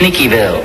Sneakyville.